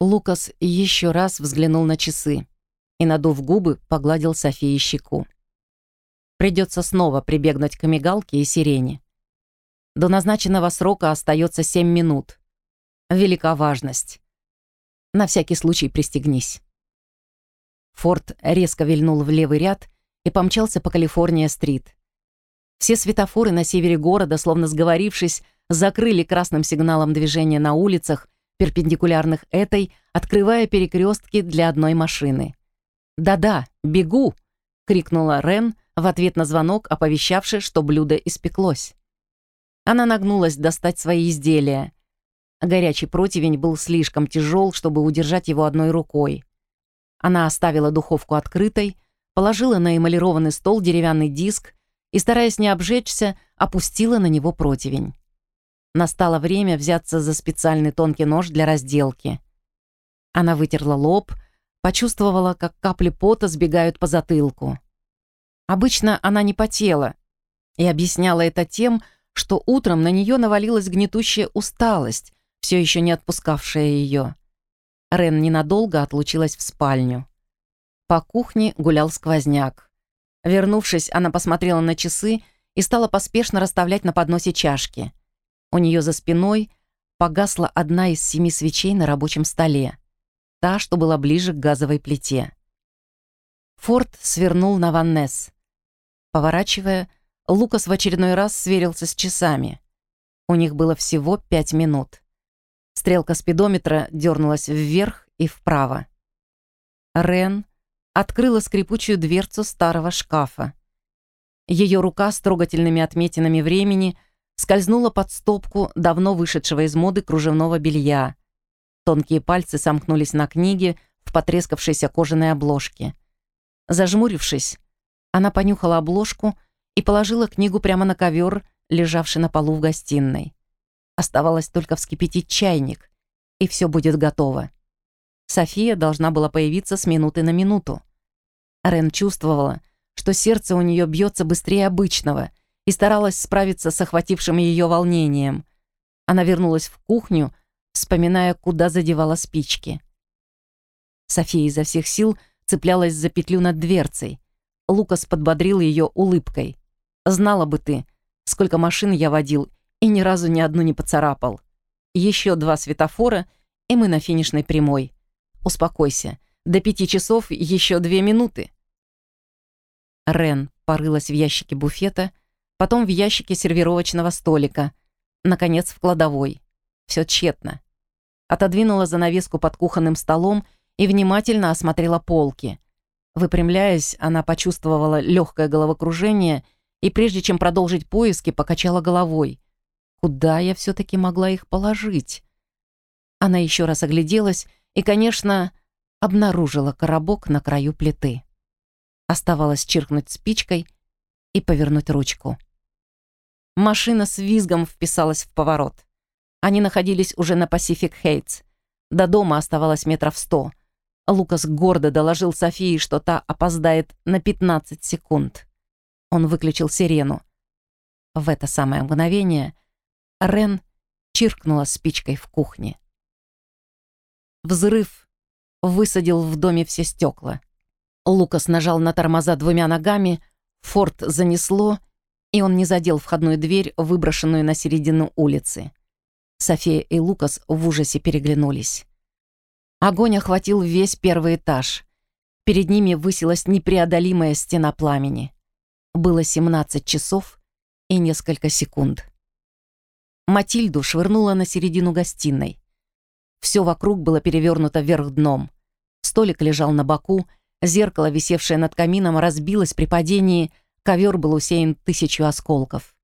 Лукас еще раз взглянул на часы и, надув губы, погладил Софии щеку. Придется снова прибегнуть к мигалке и сирене. До назначенного срока остается семь минут. Велика важность. На всякий случай пристегнись. Форд резко вильнул в левый ряд и помчался по Калифорния-стрит. Все светофоры на севере города, словно сговорившись, закрыли красным сигналом движения на улицах, перпендикулярных этой, открывая перекрестки для одной машины. «Да-да, бегу!» — крикнула Рен в ответ на звонок, оповещавший, что блюдо испеклось. Она нагнулась достать свои изделия. Горячий противень был слишком тяжел, чтобы удержать его одной рукой. Она оставила духовку открытой, положила на эмалированный стол деревянный диск и, стараясь не обжечься, опустила на него противень. Настало время взяться за специальный тонкий нож для разделки. Она вытерла лоб, почувствовала, как капли пота сбегают по затылку. Обычно она не потела, и объясняла это тем, что утром на нее навалилась гнетущая усталость, все еще не отпускавшая ее. Рен ненадолго отлучилась в спальню. По кухне гулял сквозняк. Вернувшись, она посмотрела на часы и стала поспешно расставлять на подносе чашки. У нее за спиной погасла одна из семи свечей на рабочем столе. Та, что была ближе к газовой плите. Форд свернул на Ваннес. Поворачивая, Лукас в очередной раз сверился с часами. У них было всего пять минут. Стрелка спидометра дернулась вверх и вправо. Рен открыла скрипучую дверцу старого шкафа. Ее рука с трогательными отметинами времени — скользнула под стопку давно вышедшего из моды кружевного белья. Тонкие пальцы сомкнулись на книге в потрескавшейся кожаной обложке. Зажмурившись, она понюхала обложку и положила книгу прямо на ковер, лежавший на полу в гостиной. Оставалось только вскипятить чайник, и все будет готово. София должна была появиться с минуты на минуту. Рен чувствовала, что сердце у нее бьется быстрее обычного — и старалась справиться с охватившим ее волнением. Она вернулась в кухню, вспоминая, куда задевала спички. София изо всех сил цеплялась за петлю над дверцей. Лукас подбодрил ее улыбкой. «Знала бы ты, сколько машин я водил, и ни разу ни одну не поцарапал. Еще два светофора, и мы на финишной прямой. Успокойся, до пяти часов еще две минуты». Рен порылась в ящике буфета потом в ящике сервировочного столика, наконец в кладовой. Все тщетно. Отодвинула занавеску под кухонным столом и внимательно осмотрела полки. Выпрямляясь, она почувствовала легкое головокружение и прежде чем продолжить поиски, покачала головой. Куда я все-таки могла их положить? Она еще раз огляделась и, конечно, обнаружила коробок на краю плиты. Оставалось чиркнуть спичкой и повернуть ручку. Машина с визгом вписалась в поворот. Они находились уже на Pacific Heights. До дома оставалось метров сто. Лукас гордо доложил Софии, что та опоздает на 15 секунд. Он выключил сирену. В это самое мгновение Рен чиркнула спичкой в кухне. Взрыв высадил в доме все стекла. Лукас нажал на тормоза двумя ногами, форт занесло — и он не задел входную дверь, выброшенную на середину улицы. София и Лукас в ужасе переглянулись. Огонь охватил весь первый этаж. Перед ними высилась непреодолимая стена пламени. Было 17 часов и несколько секунд. Матильду швырнула на середину гостиной. Все вокруг было перевернуто вверх дном. Столик лежал на боку, зеркало, висевшее над камином, разбилось при падении, Ковер был усеян тысячу осколков.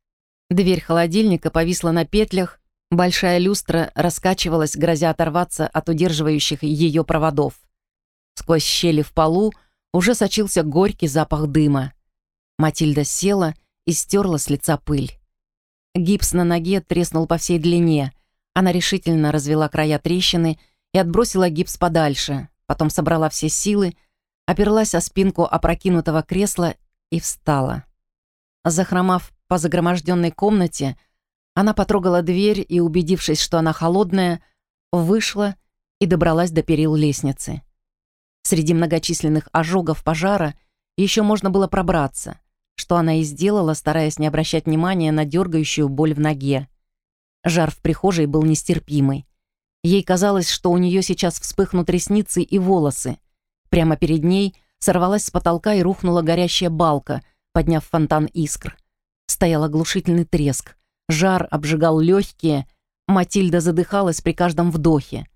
Дверь холодильника повисла на петлях, большая люстра раскачивалась, грозя оторваться от удерживающих ее проводов. Сквозь щели в полу уже сочился горький запах дыма. Матильда села и стерла с лица пыль. Гипс на ноге треснул по всей длине. Она решительно развела края трещины и отбросила гипс подальше, потом собрала все силы, оперлась о спинку опрокинутого кресла и встала. Захромав по загроможденной комнате, она потрогала дверь и, убедившись, что она холодная, вышла и добралась до перил лестницы. Среди многочисленных ожогов пожара еще можно было пробраться, что она и сделала, стараясь не обращать внимания на дергающую боль в ноге. Жар в прихожей был нестерпимый. Ей казалось, что у нее сейчас вспыхнут ресницы и волосы. Прямо перед ней сорвалась с потолка и рухнула горящая балка, подняв фонтан искр. Стоял оглушительный треск. Жар обжигал легкие. Матильда задыхалась при каждом вдохе.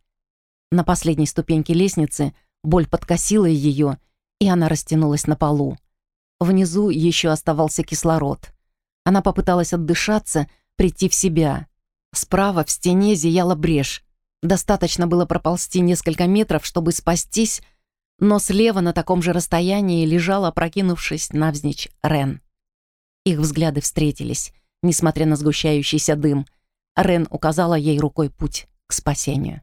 На последней ступеньке лестницы боль подкосила ее, и она растянулась на полу. Внизу еще оставался кислород. Она попыталась отдышаться, прийти в себя. Справа в стене зияла брешь. Достаточно было проползти несколько метров, чтобы спастись, но слева на таком же расстоянии лежал, опрокинувшись навзничь, Рен. Их взгляды встретились, несмотря на сгущающийся дым. Рен указала ей рукой путь к спасению.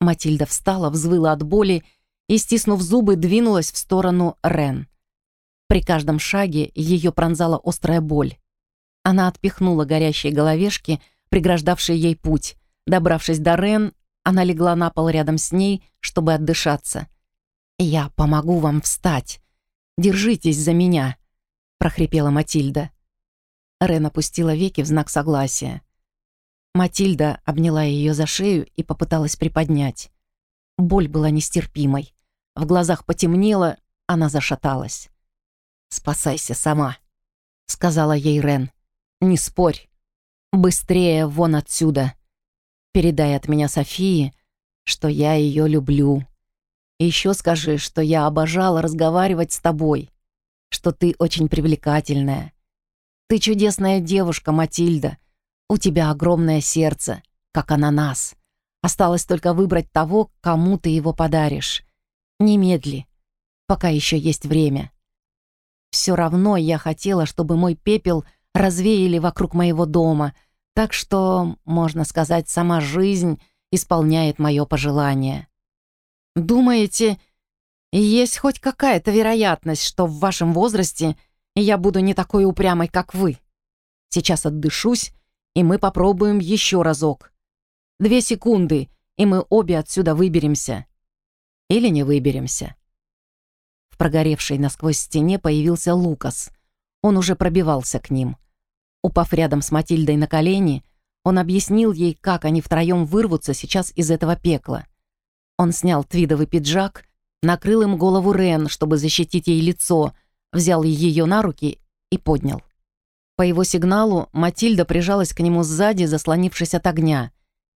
Матильда встала, взвыла от боли и, стиснув зубы, двинулась в сторону Рен. При каждом шаге ее пронзала острая боль. Она отпихнула горящие головешки, преграждавшие ей путь. Добравшись до Рен, она легла на пол рядом с ней, чтобы отдышаться. «Я помогу вам встать. Держитесь за меня», — прохрипела Матильда. Рен опустила веки в знак согласия. Матильда обняла ее за шею и попыталась приподнять. Боль была нестерпимой. В глазах потемнело, она зашаталась. «Спасайся сама», — сказала ей Рен. «Не спорь. Быстрее вон отсюда. Передай от меня Софии, что я ее люблю. И еще скажи, что я обожала разговаривать с тобой, что ты очень привлекательная. Ты чудесная девушка, Матильда. У тебя огромное сердце, как ананас. Осталось только выбрать того, кому ты его подаришь. Немедли, пока еще есть время». Все равно я хотела, чтобы мой пепел развеяли вокруг моего дома, так что, можно сказать, сама жизнь исполняет мое пожелание. Думаете, есть хоть какая-то вероятность, что в вашем возрасте я буду не такой упрямой, как вы? Сейчас отдышусь, и мы попробуем еще разок. Две секунды, и мы обе отсюда выберемся. Или не выберемся прогоревшей насквозь стене появился Лукас. Он уже пробивался к ним. Упав рядом с Матильдой на колени, он объяснил ей, как они втроем вырвутся сейчас из этого пекла. Он снял твидовый пиджак, накрыл им голову Рен, чтобы защитить ей лицо, взял ее на руки и поднял. По его сигналу Матильда прижалась к нему сзади, заслонившись от огня.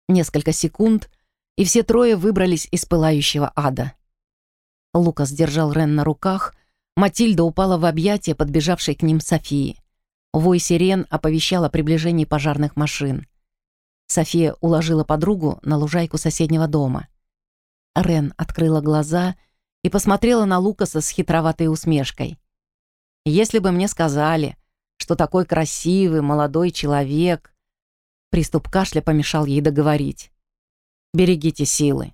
Несколько секунд, и все трое выбрались из пылающего ада. Лукас держал Рен на руках, Матильда упала в объятия подбежавшей к ним Софии. Вой сирен оповещал о приближении пожарных машин. София уложила подругу на лужайку соседнего дома. Рен открыла глаза и посмотрела на Лукаса с хитроватой усмешкой. «Если бы мне сказали, что такой красивый молодой человек...» Приступ кашля помешал ей договорить. «Берегите силы.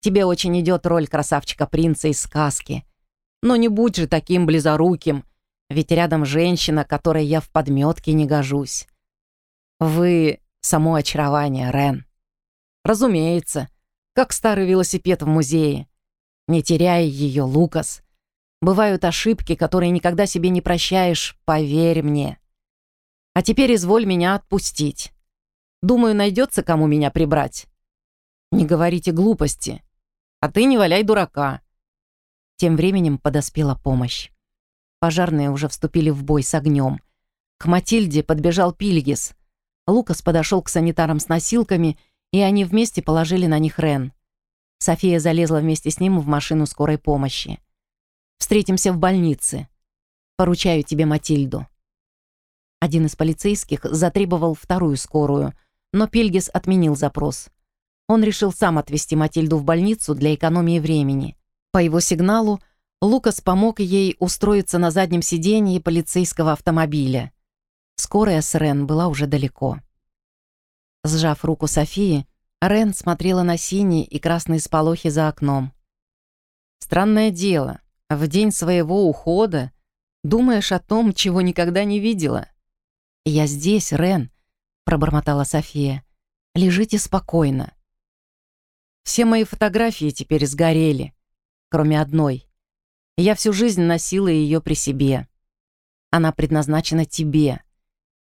Тебе очень идет роль красавчика-принца из сказки. Но не будь же таким близоруким, ведь рядом женщина, которой я в подметке не гожусь. Вы — само очарование, Рен. Разумеется, как старый велосипед в музее. Не теряй ее, Лукас. Бывают ошибки, которые никогда себе не прощаешь, поверь мне. А теперь изволь меня отпустить. Думаю, найдется кому меня прибрать. Не говорите глупости. А ты не валяй дурака». Тем временем подоспела помощь. Пожарные уже вступили в бой с огнем. К Матильде подбежал Пильгис. Лукас подошел к санитарам с носилками, и они вместе положили на них Рен. София залезла вместе с ним в машину скорой помощи. «Встретимся в больнице. Поручаю тебе Матильду». Один из полицейских затребовал вторую скорую, но Пильгис отменил запрос. Он решил сам отвезти Матильду в больницу для экономии времени. По его сигналу Лукас помог ей устроиться на заднем сиденье полицейского автомобиля. Скорая с Рен была уже далеко. Сжав руку Софии, Рен смотрела на синие и красные сполохи за окном. «Странное дело, в день своего ухода думаешь о том, чего никогда не видела». «Я здесь, Рен», — пробормотала София. «Лежите спокойно. Все мои фотографии теперь сгорели, кроме одной. Я всю жизнь носила ее при себе. Она предназначена тебе.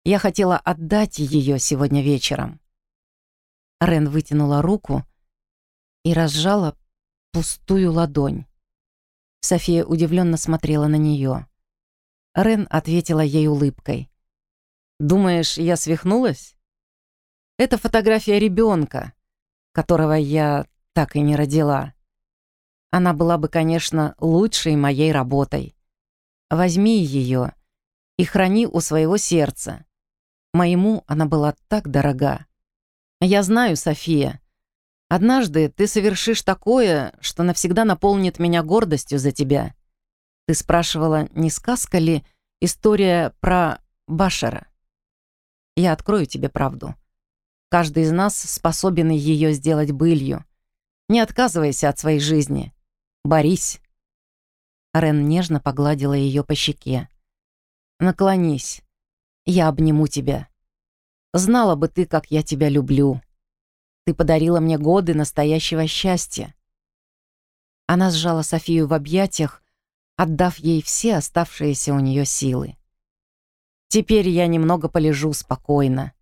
Я хотела отдать ее сегодня вечером. Рен вытянула руку и разжала пустую ладонь. София удивленно смотрела на нее. Рен ответила ей улыбкой. «Думаешь, я свихнулась? Это фотография ребенка, которого я так и не родила. Она была бы, конечно, лучшей моей работой. Возьми ее и храни у своего сердца. Моему она была так дорога. Я знаю, София, однажды ты совершишь такое, что навсегда наполнит меня гордостью за тебя. Ты спрашивала, не сказка ли история про Башера? Я открою тебе правду. Каждый из нас способен ее сделать былью. Не отказывайся от своей жизни. Борись. Рен нежно погладила ее по щеке. Наклонись. Я обниму тебя. Знала бы ты, как я тебя люблю. Ты подарила мне годы настоящего счастья. Она сжала Софию в объятиях, отдав ей все оставшиеся у нее силы. Теперь я немного полежу спокойно.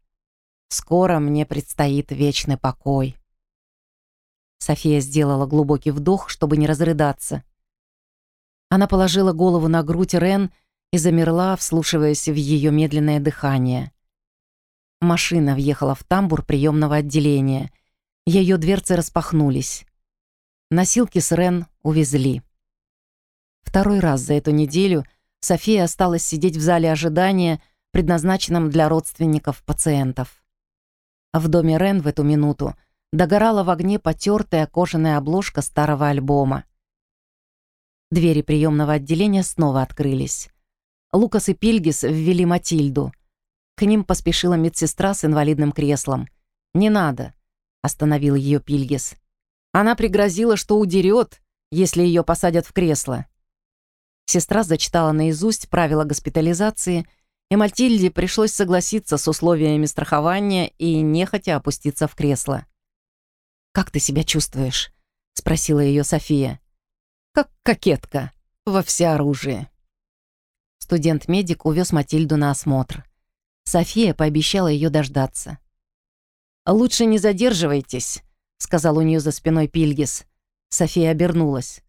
Скоро мне предстоит вечный покой. София сделала глубокий вдох, чтобы не разрыдаться. Она положила голову на грудь Рен и замерла, вслушиваясь в ее медленное дыхание. Машина въехала в тамбур приемного отделения. Ее дверцы распахнулись. Носилки с Рен увезли. Второй раз за эту неделю София осталась сидеть в зале ожидания, предназначенном для родственников пациентов. В доме Рен в эту минуту догорала в огне потертая кожаная обложка старого альбома. Двери приемного отделения снова открылись. Лукас и Пильгис ввели Матильду. К ним поспешила медсестра с инвалидным креслом. «Не надо», — остановил ее Пильгис. Она пригрозила, что удерет, если ее посадят в кресло. Сестра зачитала наизусть правила госпитализации, и Матильде пришлось согласиться с условиями страхования и нехотя опуститься в кресло. «Как ты себя чувствуешь?» — спросила ее София. «Как кокетка, во всеоружии». Студент-медик увез Матильду на осмотр. София пообещала ее дождаться. «Лучше не задерживайтесь», — сказал у нее за спиной Пильгис. София обернулась.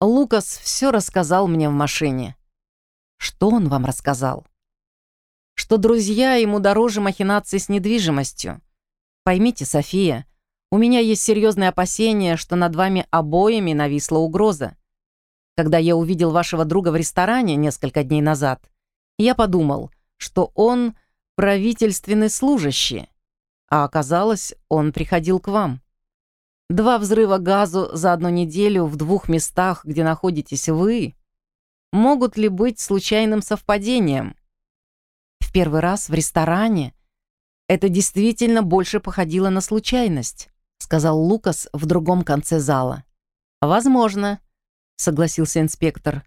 Лукас все рассказал мне в машине. Что он вам рассказал? Что друзья ему дороже махинаций с недвижимостью. Поймите, София, у меня есть серьезные опасения, что над вами обоими нависла угроза. Когда я увидел вашего друга в ресторане несколько дней назад, я подумал, что он правительственный служащий, а оказалось, он приходил к вам. Два взрыва газу за одну неделю в двух местах, где находитесь вы, могут ли быть случайным совпадением? В первый раз в ресторане это действительно больше походило на случайность, сказал Лукас в другом конце зала. Возможно, согласился инспектор.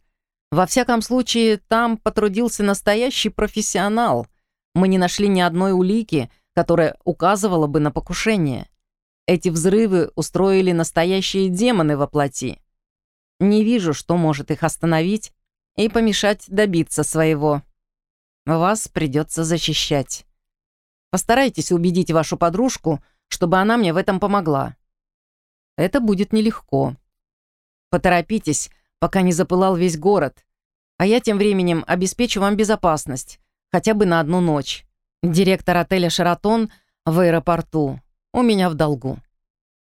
Во всяком случае, там потрудился настоящий профессионал. Мы не нашли ни одной улики, которая указывала бы на покушение. Эти взрывы устроили настоящие демоны во плоти. Не вижу, что может их остановить и помешать добиться своего. Вас придется защищать. Постарайтесь убедить вашу подружку, чтобы она мне в этом помогла. Это будет нелегко. Поторопитесь, пока не запылал весь город, а я тем временем обеспечу вам безопасность, хотя бы на одну ночь. Директор отеля «Шаратон» в аэропорту у меня в долгу.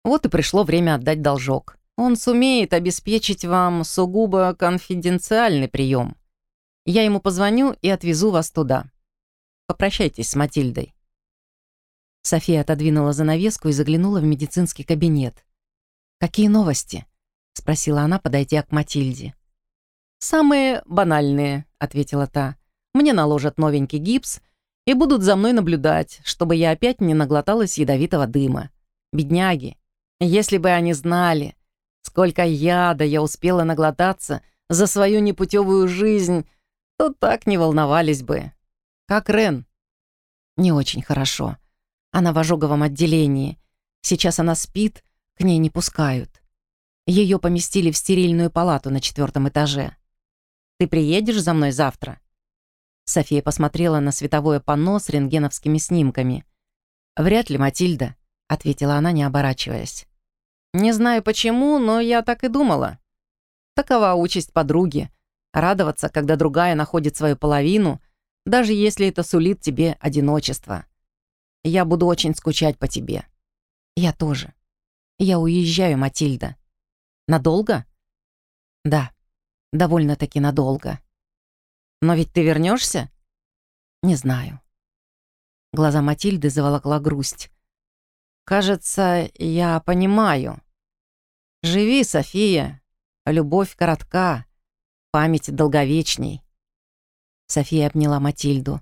Вот и пришло время отдать должок. Он сумеет обеспечить вам сугубо конфиденциальный прием. Я ему позвоню и отвезу вас туда. Попрощайтесь с Матильдой». София отодвинула занавеску и заглянула в медицинский кабинет. «Какие новости?» — спросила она, подойдя к Матильде. «Самые банальные», — ответила та. «Мне наложат новенький гипс — и будут за мной наблюдать, чтобы я опять не наглоталась ядовитого дыма. Бедняги, если бы они знали, сколько яда я успела наглотаться за свою непутевую жизнь, то так не волновались бы. Как Рен? Не очень хорошо. Она в ожоговом отделении. Сейчас она спит, К ней не пускают. Ее поместили в стерильную палату на четвертом этаже. Ты приедешь за мной завтра?» София посмотрела на световое панно с рентгеновскими снимками. «Вряд ли, Матильда», — ответила она, не оборачиваясь. «Не знаю почему, но я так и думала. Такова участь подруги — радоваться, когда другая находит свою половину, даже если это сулит тебе одиночество. Я буду очень скучать по тебе». «Я тоже. Я уезжаю, Матильда». «Надолго?» «Да, довольно-таки надолго». «Но ведь ты вернешься? «Не знаю». Глаза Матильды заволокла грусть. «Кажется, я понимаю. Живи, София. Любовь коротка, память долговечней». София обняла Матильду.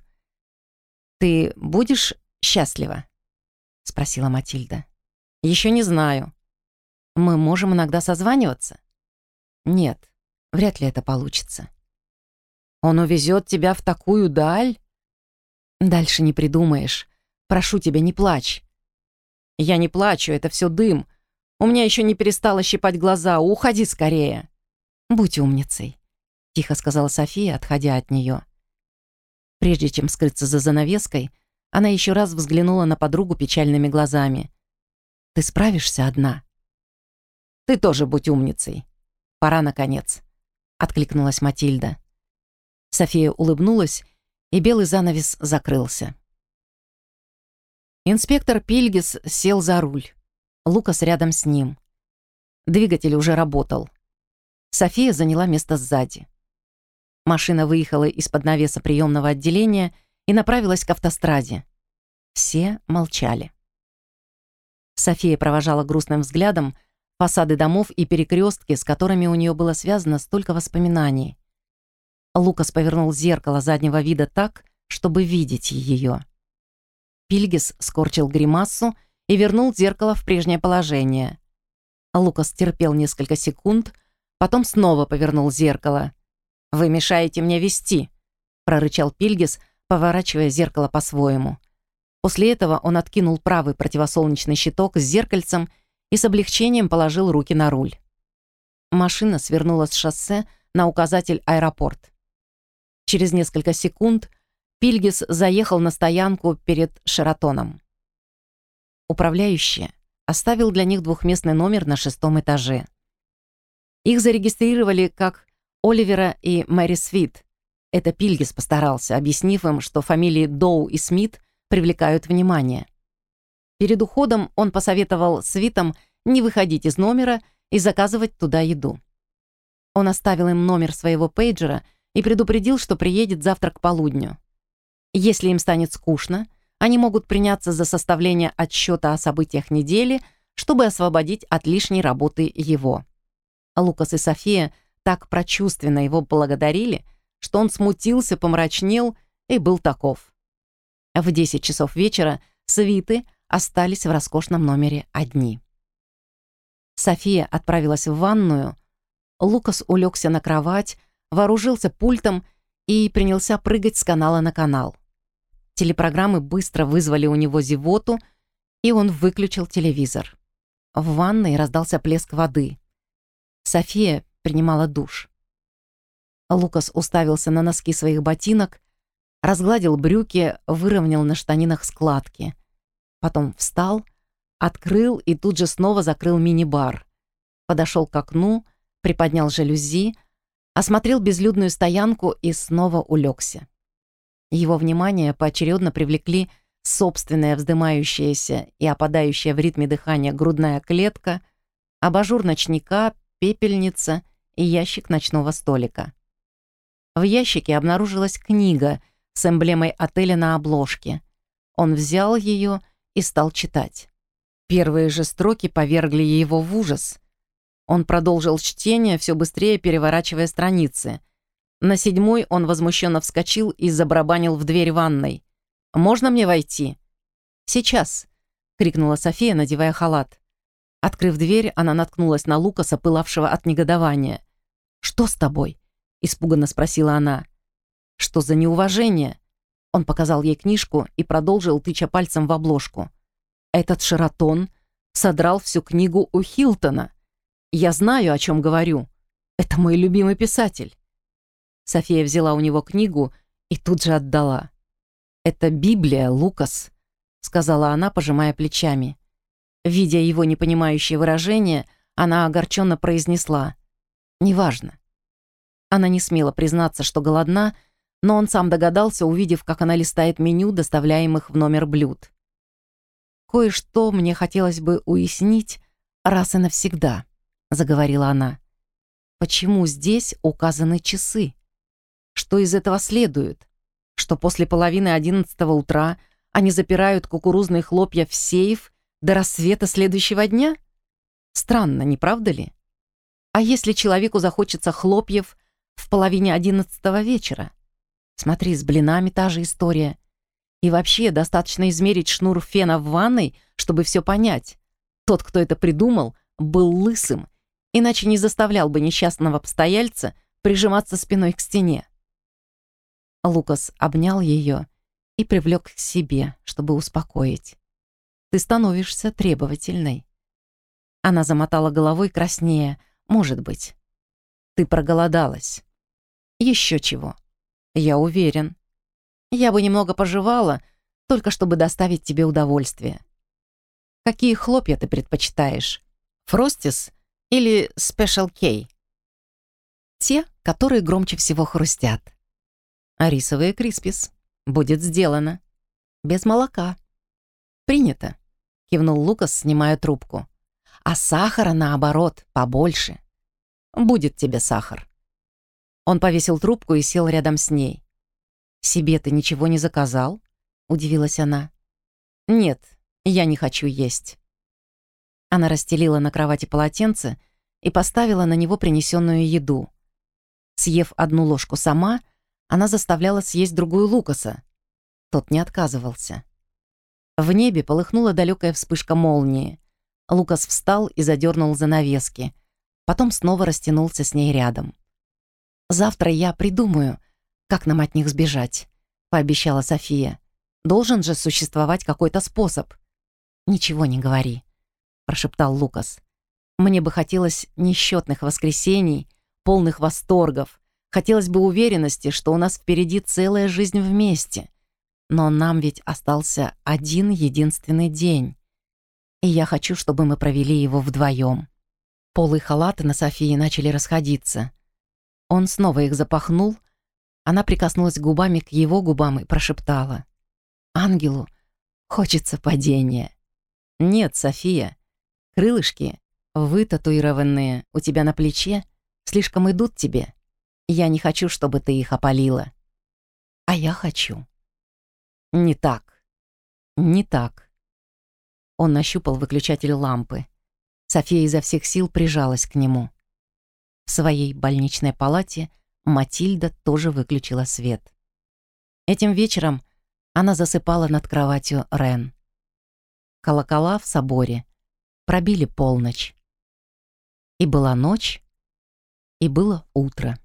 «Ты будешь счастлива?» — спросила Матильда. «Еще не знаю. Мы можем иногда созваниваться?» «Нет, вряд ли это получится». Он увезет тебя в такую даль? Дальше не придумаешь. Прошу тебя, не плачь. Я не плачу, это все дым. У меня еще не перестало щипать глаза. Уходи скорее. Будь умницей, тихо сказала София, отходя от нее. Прежде чем скрыться за занавеской, она еще раз взглянула на подругу печальными глазами. «Ты справишься одна?» «Ты тоже будь умницей. Пора, наконец», — откликнулась Матильда. София улыбнулась, и белый занавес закрылся. Инспектор Пильгис сел за руль. Лукас рядом с ним. Двигатель уже работал. София заняла место сзади. Машина выехала из-под навеса приемного отделения и направилась к автостраде. Все молчали. София провожала грустным взглядом фасады домов и перекрестки, с которыми у нее было связано столько воспоминаний. Лукас повернул зеркало заднего вида так, чтобы видеть ее. Пильгис скорчил гримасу и вернул зеркало в прежнее положение. Лукас терпел несколько секунд, потом снова повернул зеркало. «Вы мешаете мне вести», — прорычал Пильгис, поворачивая зеркало по-своему. После этого он откинул правый противосолнечный щиток с зеркальцем и с облегчением положил руки на руль. Машина свернула с шоссе на указатель «Аэропорт». Через несколько секунд Пильгис заехал на стоянку перед Шератоном. Управляющий оставил для них двухместный номер на шестом этаже. Их зарегистрировали как Оливера и Мэри Свит. Это Пильгис постарался, объяснив им, что фамилии Доу и Смит привлекают внимание. Перед уходом он посоветовал Свитам не выходить из номера и заказывать туда еду. Он оставил им номер своего пейджера — и предупредил, что приедет завтра к полудню. Если им станет скучно, они могут приняться за составление отчета о событиях недели, чтобы освободить от лишней работы его. Лукас и София так прочувственно его благодарили, что он смутился, помрачнел и был таков. В 10 часов вечера свиты остались в роскошном номере одни. София отправилась в ванную, Лукас улегся на кровать, вооружился пультом и принялся прыгать с канала на канал. Телепрограммы быстро вызвали у него зевоту, и он выключил телевизор. В ванной раздался плеск воды. София принимала душ. Лукас уставился на носки своих ботинок, разгладил брюки, выровнял на штанинах складки. Потом встал, открыл и тут же снова закрыл мини-бар. Подошел к окну, приподнял жалюзи, осмотрел безлюдную стоянку и снова улегся. Его внимание поочередно привлекли собственная вздымающаяся и опадающая в ритме дыхания грудная клетка, абажур ночника, пепельница и ящик ночного столика. В ящике обнаружилась книга с эмблемой отеля на обложке. Он взял ее и стал читать. Первые же строки повергли его в ужас. Он продолжил чтение, все быстрее переворачивая страницы. На седьмой он возмущенно вскочил и забарабанил в дверь ванной. «Можно мне войти?» «Сейчас», — крикнула София, надевая халат. Открыв дверь, она наткнулась на Лукаса, пылавшего от негодования. «Что с тобой?» — испуганно спросила она. «Что за неуважение?» Он показал ей книжку и продолжил, тыча пальцем в обложку. «Этот Шератон содрал всю книгу у Хилтона. Я знаю, о чем говорю. Это мой любимый писатель. София взяла у него книгу и тут же отдала. «Это Библия, Лукас», — сказала она, пожимая плечами. Видя его непонимающее выражение, она огорченно произнесла «Неважно». Она не смела признаться, что голодна, но он сам догадался, увидев, как она листает меню доставляемых в номер блюд. «Кое-что мне хотелось бы уяснить раз и навсегда», — заговорила она. «Почему здесь указаны часы? Что из этого следует? Что после половины одиннадцатого утра они запирают кукурузные хлопья в сейф до рассвета следующего дня? Странно, не правда ли? А если человеку захочется хлопьев в половине одиннадцатого вечера? Смотри, с блинами та же история. И вообще, достаточно измерить шнур фена в ванной, чтобы все понять. Тот, кто это придумал, был лысым, иначе не заставлял бы несчастного постояльца прижиматься спиной к стене. Лукас обнял ее и привлек к себе, чтобы успокоить. «Ты становишься требовательной». Она замотала головой краснее. «Может быть. Ты проголодалась». «Еще чего. Я уверен. Я бы немного пожевала, только чтобы доставить тебе удовольствие. Какие хлопья ты предпочитаешь? Фростис или Спешл Кей? Те, которые громче всего хрустят. А рисовые криспис. Будет сделано. Без молока. Принято, кивнул Лукас, снимая трубку. А сахара, наоборот, побольше. Будет тебе сахар. Он повесил трубку и сел рядом с ней. «Себе ты ничего не заказал?» — удивилась она. «Нет, я не хочу есть». Она расстелила на кровати полотенце и поставила на него принесенную еду. Съев одну ложку сама, она заставляла съесть другую Лукаса. Тот не отказывался. В небе полыхнула далекая вспышка молнии. Лукас встал и задернул занавески. Потом снова растянулся с ней рядом. «Завтра я придумаю, как нам от них сбежать», — пообещала София. «Должен же существовать какой-то способ». «Ничего не говори», — прошептал Лукас. «Мне бы хотелось несчетных воскресений, полных восторгов. Хотелось бы уверенности, что у нас впереди целая жизнь вместе. Но нам ведь остался один единственный день. И я хочу, чтобы мы провели его вдвоем. Полы халаты на Софии начали расходиться. Он снова их запахнул. Она прикоснулась губами к его губам и прошептала. «Ангелу хочется падения». «Нет, София, крылышки, вытатуированные у тебя на плече, слишком идут тебе. Я не хочу, чтобы ты их опалила». «А я хочу». «Не так. Не так». Он нащупал выключатель лампы. София изо всех сил прижалась к нему. В своей больничной палате Матильда тоже выключила свет. Этим вечером она засыпала над кроватью Рен. Колокола в соборе пробили полночь. И была ночь, и было утро.